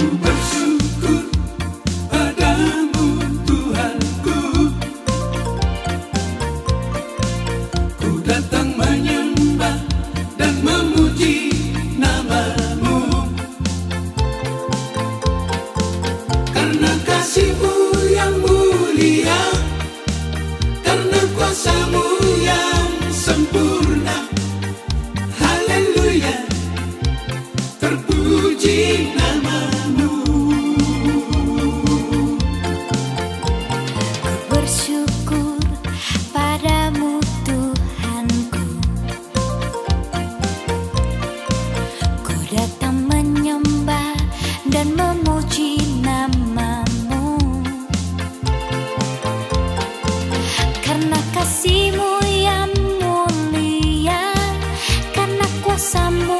Uber. sambung